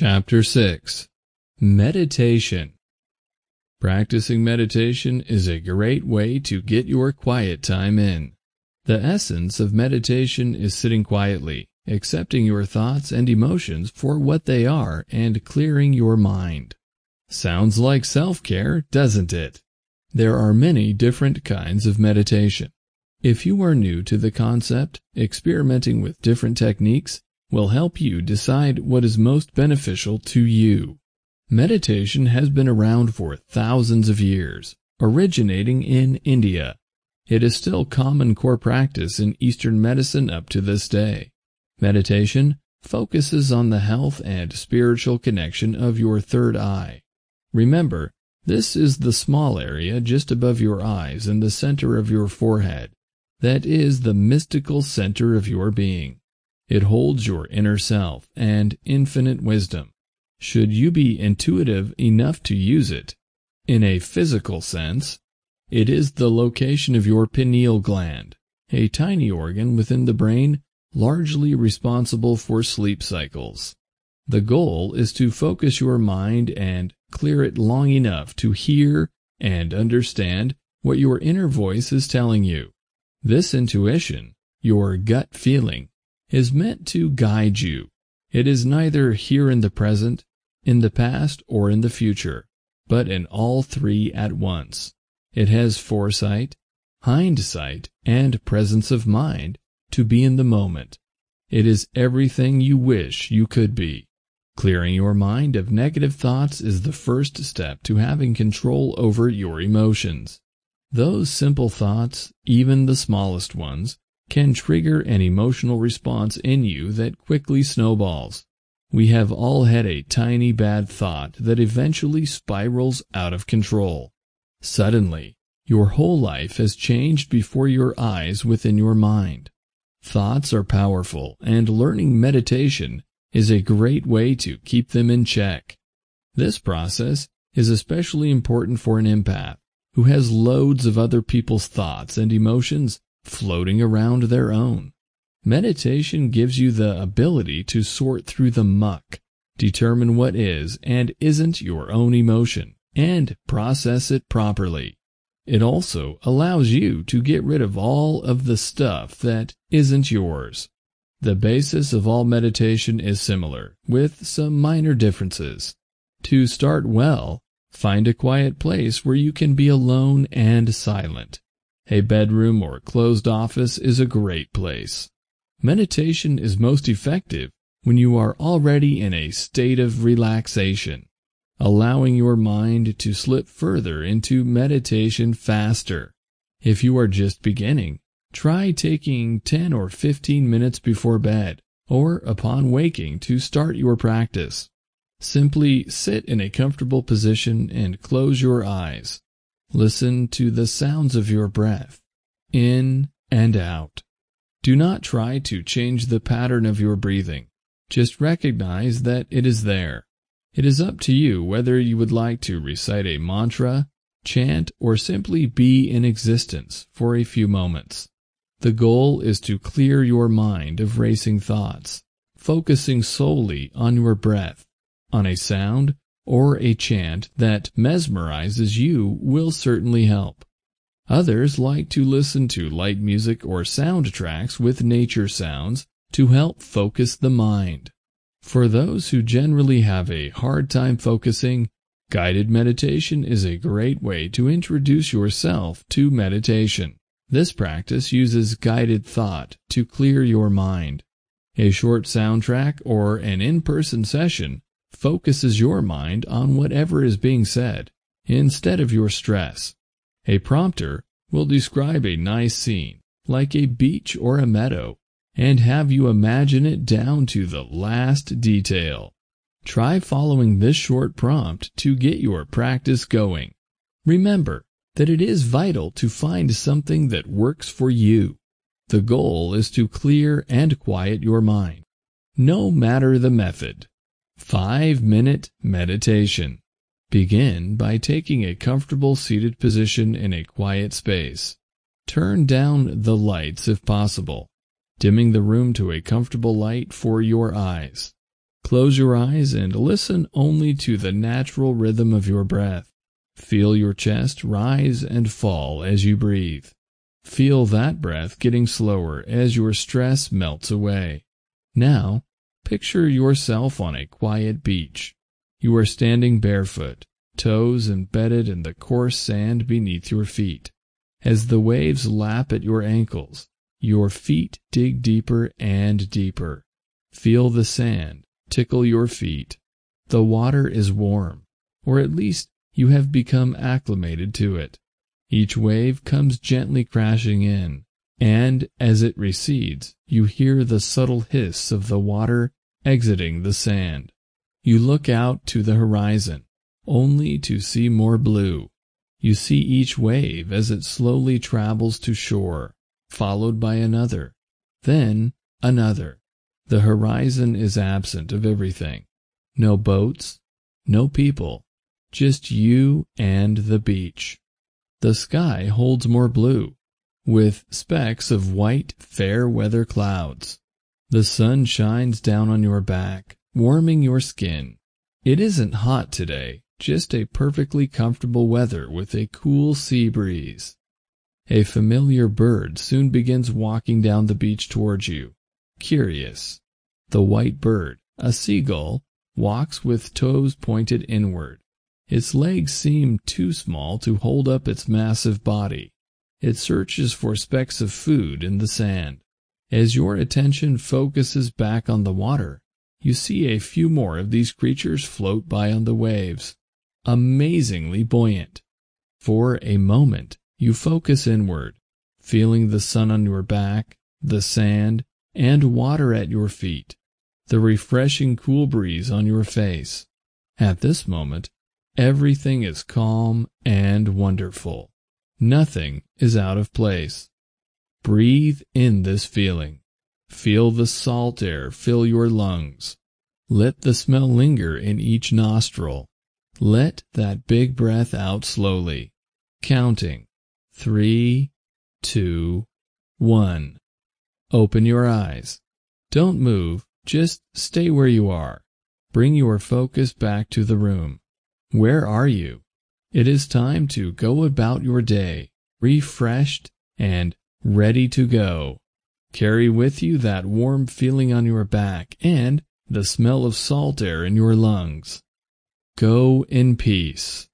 Chapter 6 Meditation Practicing meditation is a great way to get your quiet time in. The essence of meditation is sitting quietly, accepting your thoughts and emotions for what they are and clearing your mind. Sounds like self-care, doesn't it? There are many different kinds of meditation. If you are new to the concept, experimenting with different techniques will help you decide what is most beneficial to you. Meditation has been around for thousands of years, originating in India. It is still common core practice in Eastern medicine up to this day. Meditation focuses on the health and spiritual connection of your third eye. Remember, this is the small area just above your eyes in the center of your forehead. That is the mystical center of your being. It holds your inner self and infinite wisdom, should you be intuitive enough to use it. In a physical sense, it is the location of your pineal gland, a tiny organ within the brain largely responsible for sleep cycles. The goal is to focus your mind and clear it long enough to hear and understand what your inner voice is telling you. This intuition, your gut feeling, is meant to guide you. It is neither here in the present, in the past, or in the future, but in all three at once. It has foresight, hindsight, and presence of mind to be in the moment. It is everything you wish you could be. Clearing your mind of negative thoughts is the first step to having control over your emotions. Those simple thoughts, even the smallest ones, can trigger an emotional response in you that quickly snowballs. We have all had a tiny bad thought that eventually spirals out of control. Suddenly, your whole life has changed before your eyes within your mind. Thoughts are powerful, and learning meditation is a great way to keep them in check. This process is especially important for an empath who has loads of other people's thoughts and emotions floating around their own. Meditation gives you the ability to sort through the muck, determine what is and isn't your own emotion, and process it properly. It also allows you to get rid of all of the stuff that isn't yours. The basis of all meditation is similar, with some minor differences. To start well, find a quiet place where you can be alone and silent. A bedroom or closed office is a great place. Meditation is most effective when you are already in a state of relaxation, allowing your mind to slip further into meditation faster. If you are just beginning, try taking 10 or 15 minutes before bed or upon waking to start your practice. Simply sit in a comfortable position and close your eyes. Listen to the sounds of your breath, in and out. Do not try to change the pattern of your breathing. Just recognize that it is there. It is up to you whether you would like to recite a mantra, chant, or simply be in existence for a few moments. The goal is to clear your mind of racing thoughts, focusing solely on your breath, on a sound, or a chant that mesmerizes you will certainly help. Others like to listen to light music or soundtracks with nature sounds to help focus the mind. For those who generally have a hard time focusing, guided meditation is a great way to introduce yourself to meditation. This practice uses guided thought to clear your mind. A short soundtrack or an in-person session focuses your mind on whatever is being said, instead of your stress. A prompter will describe a nice scene, like a beach or a meadow, and have you imagine it down to the last detail. Try following this short prompt to get your practice going. Remember that it is vital to find something that works for you. The goal is to clear and quiet your mind, no matter the method. 5 Minute Meditation Begin by taking a comfortable seated position in a quiet space. Turn down the lights if possible, dimming the room to a comfortable light for your eyes. Close your eyes and listen only to the natural rhythm of your breath. Feel your chest rise and fall as you breathe. Feel that breath getting slower as your stress melts away. Now, picture yourself on a quiet beach. You are standing barefoot, toes embedded in the coarse sand beneath your feet. As the waves lap at your ankles, your feet dig deeper and deeper. Feel the sand tickle your feet. The water is warm, or at least you have become acclimated to it. Each wave comes gently crashing in, and as it recedes, you hear the subtle hiss of the water exiting the sand. You look out to the horizon, only to see more blue. You see each wave as it slowly travels to shore, followed by another, then another. The horizon is absent of everything. No boats, no people, just you and the beach. The sky holds more blue, with specks of white fair weather clouds. The sun shines down on your back, warming your skin. It isn't hot today, just a perfectly comfortable weather with a cool sea breeze. A familiar bird soon begins walking down the beach towards you, curious. The white bird, a seagull, walks with toes pointed inward. Its legs seem too small to hold up its massive body. It searches for specks of food in the sand. As your attention focuses back on the water, you see a few more of these creatures float by on the waves, amazingly buoyant. For a moment, you focus inward, feeling the sun on your back, the sand, and water at your feet, the refreshing cool breeze on your face. At this moment, Everything is calm and wonderful. Nothing is out of place. Breathe in this feeling. Feel the salt air fill your lungs. Let the smell linger in each nostril. Let that big breath out slowly, counting three, two, one. Open your eyes. Don't move, just stay where you are. Bring your focus back to the room. Where are you? It is time to go about your day, refreshed and ready to go. Carry with you that warm feeling on your back and the smell of salt air in your lungs. Go in peace.